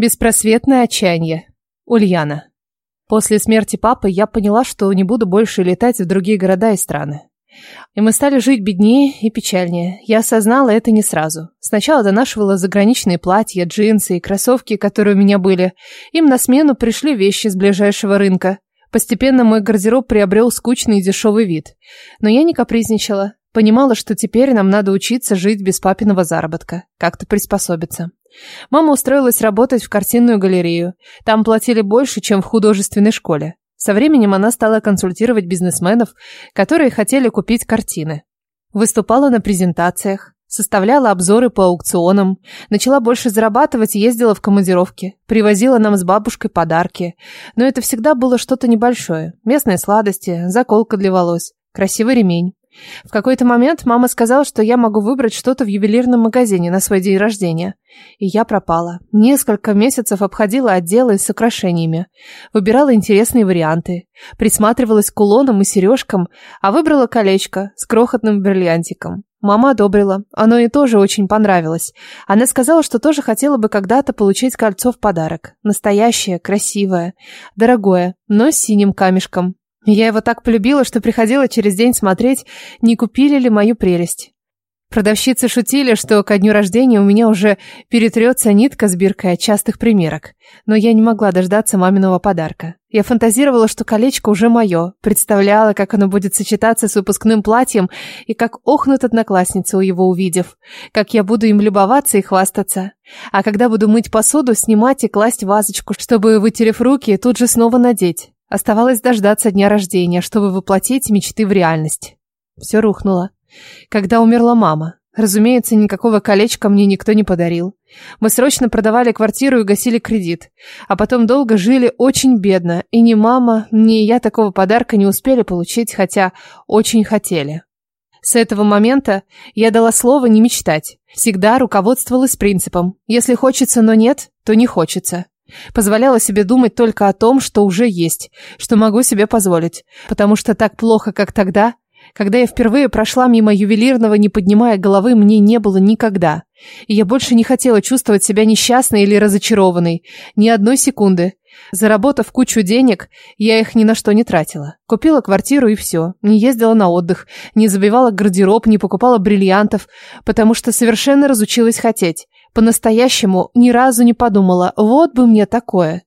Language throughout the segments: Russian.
Беспросветное отчаяние. Ульяна. После смерти папы я поняла, что не буду больше летать в другие города и страны. И мы стали жить беднее и печальнее. Я осознала это не сразу. Сначала донашивала заграничные платья, джинсы и кроссовки, которые у меня были. Им на смену пришли вещи с ближайшего рынка. Постепенно мой гардероб приобрел скучный и дешевый вид. Но я не капризничала. Понимала, что теперь нам надо учиться жить без папиного заработка. Как-то приспособиться. Мама устроилась работать в картинную галерею. Там платили больше, чем в художественной школе. Со временем она стала консультировать бизнесменов, которые хотели купить картины. Выступала на презентациях, составляла обзоры по аукционам, начала больше зарабатывать и ездила в командировки, привозила нам с бабушкой подарки. Но это всегда было что-то небольшое. Местные сладости, заколка для волос, красивый ремень. В какой-то момент мама сказала, что я могу выбрать что-то в ювелирном магазине на свой день рождения. И я пропала. Несколько месяцев обходила отделы с украшениями. Выбирала интересные варианты. Присматривалась к кулонам и сережкам, а выбрала колечко с крохотным бриллиантиком. Мама одобрила. Оно ей тоже очень понравилось. Она сказала, что тоже хотела бы когда-то получить кольцо в подарок. Настоящее, красивое, дорогое, но с синим камешком. Я его так полюбила, что приходила через день смотреть, не купили ли мою прелесть. Продавщицы шутили, что ко дню рождения у меня уже перетрется нитка с биркой от частых примерок. Но я не могла дождаться маминого подарка. Я фантазировала, что колечко уже мое, представляла, как оно будет сочетаться с выпускным платьем и как охнут одноклассницы, его увидев, как я буду им любоваться и хвастаться. А когда буду мыть посуду, снимать и класть вазочку, чтобы, вытерев руки, тут же снова надеть. Оставалось дождаться дня рождения, чтобы воплотить мечты в реальность. Все рухнуло. Когда умерла мама. Разумеется, никакого колечка мне никто не подарил. Мы срочно продавали квартиру и гасили кредит. А потом долго жили очень бедно, и ни мама, ни я такого подарка не успели получить, хотя очень хотели. С этого момента я дала слово не мечтать. Всегда руководствовалась принципом «если хочется, но нет, то не хочется». Позволяла себе думать только о том, что уже есть, что могу себе позволить. Потому что так плохо, как тогда, когда я впервые прошла мимо ювелирного, не поднимая головы, мне не было никогда. И я больше не хотела чувствовать себя несчастной или разочарованной. Ни одной секунды. Заработав кучу денег, я их ни на что не тратила. Купила квартиру и все. Не ездила на отдых, не забивала гардероб, не покупала бриллиантов, потому что совершенно разучилась хотеть. По-настоящему ни разу не подумала, вот бы мне такое.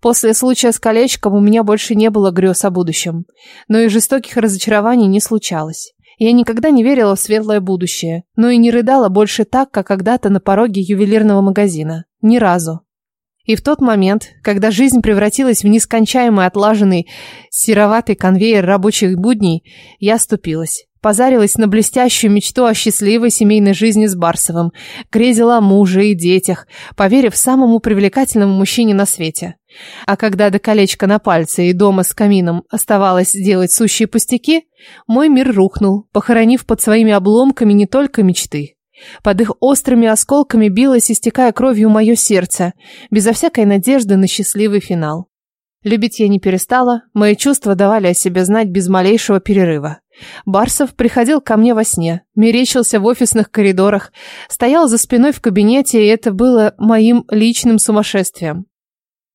После случая с колечком у меня больше не было грез о будущем. Но и жестоких разочарований не случалось. Я никогда не верила в светлое будущее, но и не рыдала больше так, как когда-то на пороге ювелирного магазина. Ни разу. И в тот момент, когда жизнь превратилась в нескончаемый отлаженный сероватый конвейер рабочих будней, я ступилась. Позарилась на блестящую мечту о счастливой семейной жизни с Барсовым, грезила о муже и детях, поверив самому привлекательному мужчине на свете. А когда до колечка на пальце и дома с камином оставалось делать сущие пустяки, мой мир рухнул, похоронив под своими обломками не только мечты. Под их острыми осколками билось, истекая кровью мое сердце, безо всякой надежды на счастливый финал. Любить я не перестала, мои чувства давали о себе знать без малейшего перерыва. Барсов приходил ко мне во сне, мерещился в офисных коридорах, стоял за спиной в кабинете, и это было моим личным сумасшествием.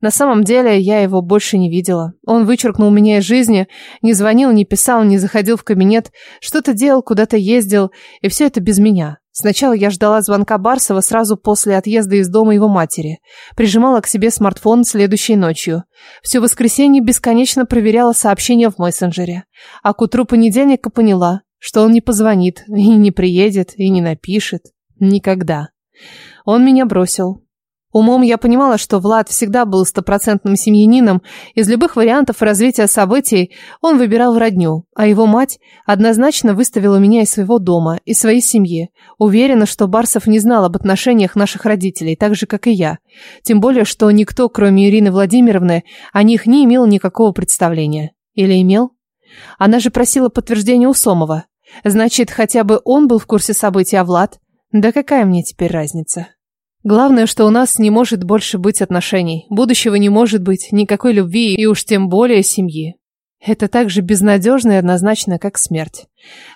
На самом деле я его больше не видела. Он вычеркнул меня из жизни, не звонил, не писал, не заходил в кабинет, что-то делал, куда-то ездил, и все это без меня. Сначала я ждала звонка Барсова сразу после отъезда из дома его матери. Прижимала к себе смартфон следующей ночью. Все воскресенье бесконечно проверяла сообщения в мессенджере. А к утру понедельника поняла, что он не позвонит, и не приедет, и не напишет. Никогда. Он меня бросил. Умом я понимала, что Влад всегда был стопроцентным семьянином. Из любых вариантов развития событий он выбирал родню, а его мать однозначно выставила меня из своего дома, из своей семьи. Уверена, что Барсов не знал об отношениях наших родителей, так же, как и я. Тем более, что никто, кроме Ирины Владимировны, о них не имел никакого представления. Или имел? Она же просила подтверждения у Сомова. Значит, хотя бы он был в курсе событий, а Влад? Да какая мне теперь разница? Главное, что у нас не может больше быть отношений. Будущего не может быть, никакой любви и уж тем более семьи. Это так же безнадежно и однозначно, как смерть.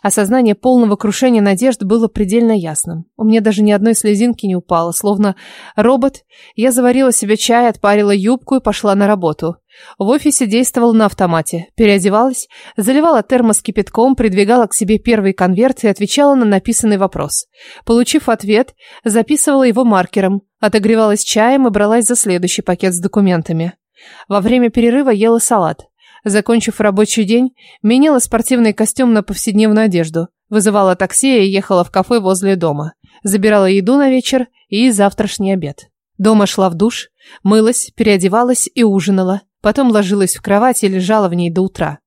Осознание полного крушения надежд было предельно ясным. У меня даже ни одной слезинки не упало. Словно робот, я заварила себе чай, отпарила юбку и пошла на работу. В офисе действовала на автомате. Переодевалась, заливала термос кипятком, придвигала к себе первый конверт и отвечала на написанный вопрос. Получив ответ, записывала его маркером, отогревалась чаем и бралась за следующий пакет с документами. Во время перерыва ела салат. Закончив рабочий день, меняла спортивный костюм на повседневную одежду, вызывала такси и ехала в кафе возле дома. Забирала еду на вечер и завтрашний обед. Дома шла в душ, мылась, переодевалась и ужинала. Потом ложилась в кровать и лежала в ней до утра.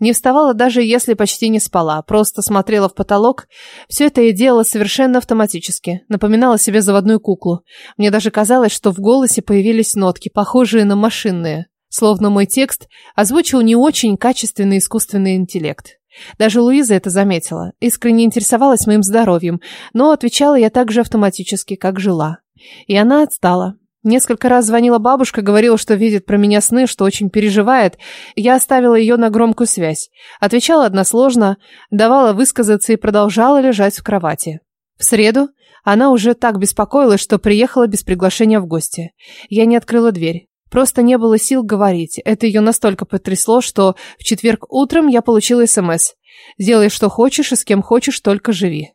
Не вставала даже если почти не спала, просто смотрела в потолок. Все это я делала совершенно автоматически, напоминала себе заводную куклу. Мне даже казалось, что в голосе появились нотки, похожие на машинные. Словно мой текст озвучил не очень качественный искусственный интеллект. Даже Луиза это заметила, искренне интересовалась моим здоровьем, но отвечала я так же автоматически, как жила. И она отстала. Несколько раз звонила бабушка, говорила, что видит про меня сны, что очень переживает. Я оставила ее на громкую связь. Отвечала односложно, давала высказаться и продолжала лежать в кровати. В среду она уже так беспокоилась, что приехала без приглашения в гости. Я не открыла дверь. Просто не было сил говорить. Это ее настолько потрясло, что в четверг утром я получила СМС. «Делай, что хочешь и с кем хочешь, только живи».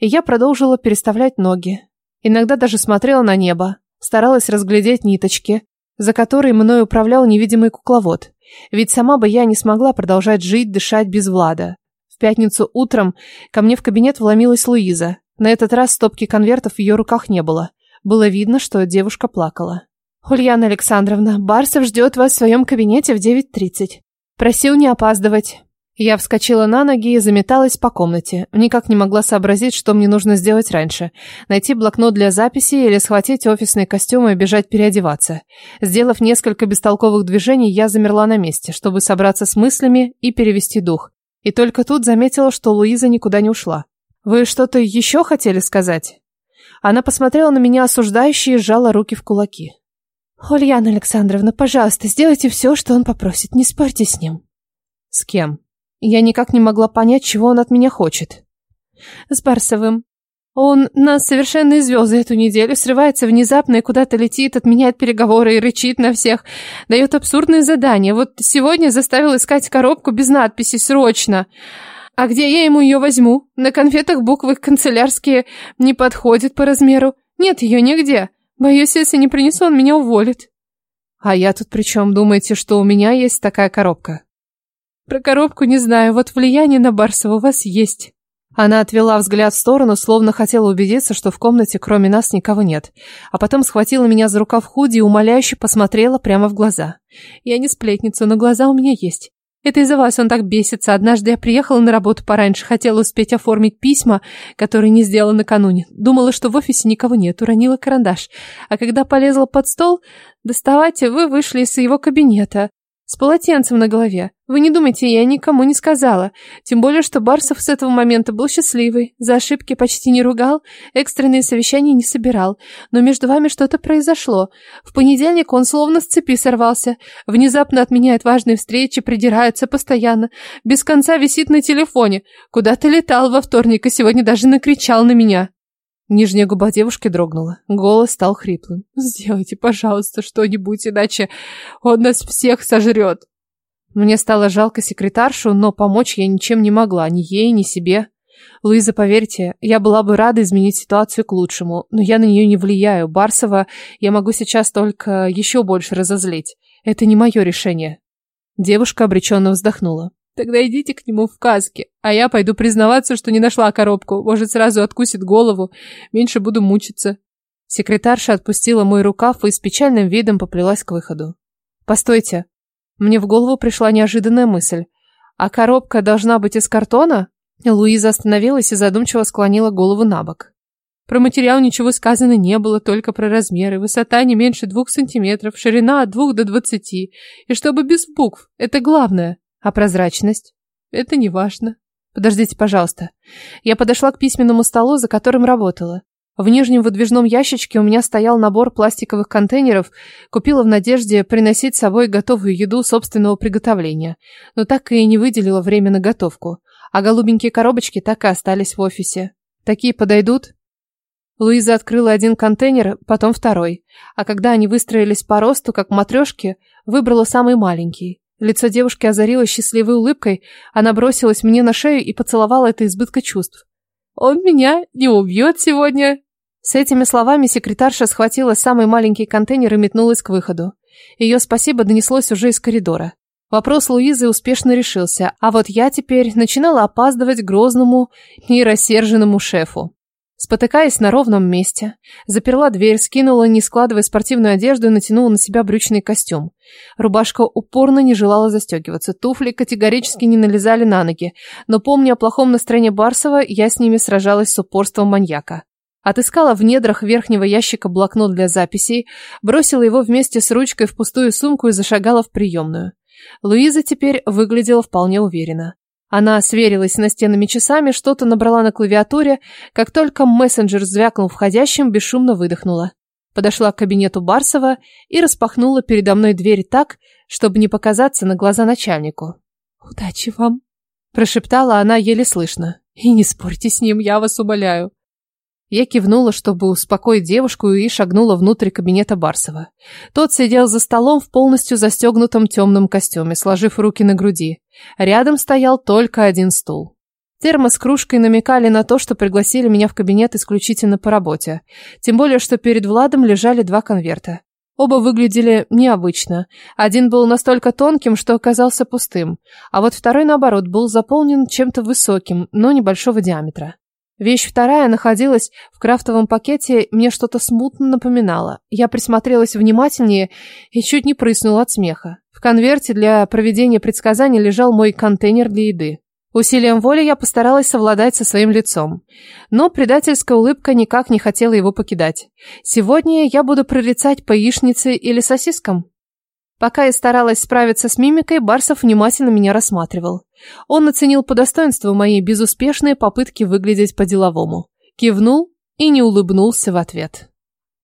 И я продолжила переставлять ноги. Иногда даже смотрела на небо, старалась разглядеть ниточки, за которые мной управлял невидимый кукловод. Ведь сама бы я не смогла продолжать жить, дышать без Влада. В пятницу утром ко мне в кабинет вломилась Луиза. На этот раз стопки конвертов в ее руках не было. Было видно, что девушка плакала. «Ульяна Александровна, Барсов ждет вас в своем кабинете в 9.30. Просил не опаздывать». Я вскочила на ноги и заметалась по комнате. Никак не могла сообразить, что мне нужно сделать раньше. Найти блокнот для записи или схватить офисный костюм и бежать переодеваться. Сделав несколько бестолковых движений, я замерла на месте, чтобы собраться с мыслями и перевести дух. И только тут заметила, что Луиза никуда не ушла. «Вы что-то еще хотели сказать?» Она посмотрела на меня осуждающе и сжала руки в кулаки. «Ульяна Александровна, пожалуйста, сделайте все, что он попросит. Не спорьте с ним». «С кем?» Я никак не могла понять, чего он от меня хочет. «С Барсовым. Он нас совершенно извел за эту неделю, срывается внезапно и куда-то летит, отменяет переговоры и рычит на всех, дает абсурдные задания. Вот сегодня заставил искать коробку без надписи «Срочно». А где я ему ее возьму? На конфетах буквы канцелярские не подходят по размеру. Нет ее нигде. Боюсь, если не принесу, он меня уволит. А я тут при чем? Думаете, что у меня есть такая коробка? Про коробку не знаю, вот влияние на Барсова у вас есть. Она отвела взгляд в сторону, словно хотела убедиться, что в комнате кроме нас никого нет. А потом схватила меня за рукав худи и умоляюще посмотрела прямо в глаза. Я не сплетница, но глаза у меня есть. Это из-за вас он так бесится. Однажды я приехала на работу пораньше, хотела успеть оформить письма, которые не сделала накануне. Думала, что в офисе никого нет, уронила карандаш. А когда полезла под стол доставать, вы вышли из его кабинета. С полотенцем на голове. Вы не думайте, я никому не сказала. Тем более, что Барсов с этого момента был счастливый. За ошибки почти не ругал, экстренные совещания не собирал. Но между вами что-то произошло. В понедельник он словно с цепи сорвался. Внезапно отменяет важные встречи, придирается постоянно. Без конца висит на телефоне. Куда-то летал во вторник и сегодня даже накричал на меня. Нижняя губа девушки дрогнула. Голос стал хриплым. «Сделайте, пожалуйста, что-нибудь, иначе он нас всех сожрет». Мне стало жалко секретаршу, но помочь я ничем не могла, ни ей, ни себе. Луиза, поверьте, я была бы рада изменить ситуацию к лучшему, но я на нее не влияю. Барсова я могу сейчас только еще больше разозлить. Это не мое решение. Девушка обреченно вздохнула. Тогда идите к нему в каске, а я пойду признаваться, что не нашла коробку. Может, сразу откусит голову, меньше буду мучиться. Секретарша отпустила мой рукав и с печальным видом поплелась к выходу. Постойте. Мне в голову пришла неожиданная мысль. А коробка должна быть из картона? Луиза остановилась и задумчиво склонила голову на бок. Про материал ничего сказано не было, только про размеры. Высота не меньше двух сантиметров, ширина от двух до двадцати. И чтобы без букв, это главное. А прозрачность? Это не важно. Подождите, пожалуйста. Я подошла к письменному столу, за которым работала. В нижнем выдвижном ящичке у меня стоял набор пластиковых контейнеров, купила в надежде приносить с собой готовую еду собственного приготовления, но так и не выделила время на готовку, а голубенькие коробочки так и остались в офисе. Такие подойдут? Луиза открыла один контейнер, потом второй, а когда они выстроились по росту, как матрешки, выбрала самый маленький. Лицо девушки озарилось счастливой улыбкой, она бросилась мне на шею и поцеловала это избытка чувств. «Он меня не убьет сегодня!» С этими словами секретарша схватила самый маленький контейнер и метнулась к выходу. Ее спасибо донеслось уже из коридора. Вопрос Луизы успешно решился, а вот я теперь начинала опаздывать грозному и рассерженному шефу. Спотыкаясь на ровном месте, заперла дверь, скинула, не складывая спортивную одежду и натянула на себя брючный костюм. Рубашка упорно не желала застегиваться, туфли категорически не налезали на ноги, но помня о плохом настроении Барсова, я с ними сражалась с упорством маньяка. Отыскала в недрах верхнего ящика блокнот для записей, бросила его вместе с ручкой в пустую сумку и зашагала в приемную. Луиза теперь выглядела вполне уверенно. Она сверилась настенными часами, что-то набрала на клавиатуре, как только мессенджер звякнул входящим, бесшумно выдохнула. Подошла к кабинету Барсова и распахнула передо мной дверь так, чтобы не показаться на глаза начальнику. «Удачи вам!» – прошептала она еле слышно. «И не спорьте с ним, я вас умоляю!» Я кивнула, чтобы успокоить девушку, и шагнула внутрь кабинета Барсова. Тот сидел за столом в полностью застегнутом темном костюме, сложив руки на груди. Рядом стоял только один стул. Термос с кружкой намекали на то, что пригласили меня в кабинет исключительно по работе. Тем более, что перед Владом лежали два конверта. Оба выглядели необычно. Один был настолько тонким, что оказался пустым, а вот второй, наоборот, был заполнен чем-то высоким, но небольшого диаметра. Вещь вторая находилась в крафтовом пакете, мне что-то смутно напоминало. Я присмотрелась внимательнее и чуть не прыснула от смеха. В конверте для проведения предсказаний лежал мой контейнер для еды. Усилием воли я постаралась совладать со своим лицом. Но предательская улыбка никак не хотела его покидать. Сегодня я буду прорицать по яичнице или сосискам. Пока я старалась справиться с мимикой, Барсов внимательно меня рассматривал. Он оценил по достоинству мои безуспешные попытки выглядеть по-деловому. Кивнул и не улыбнулся в ответ.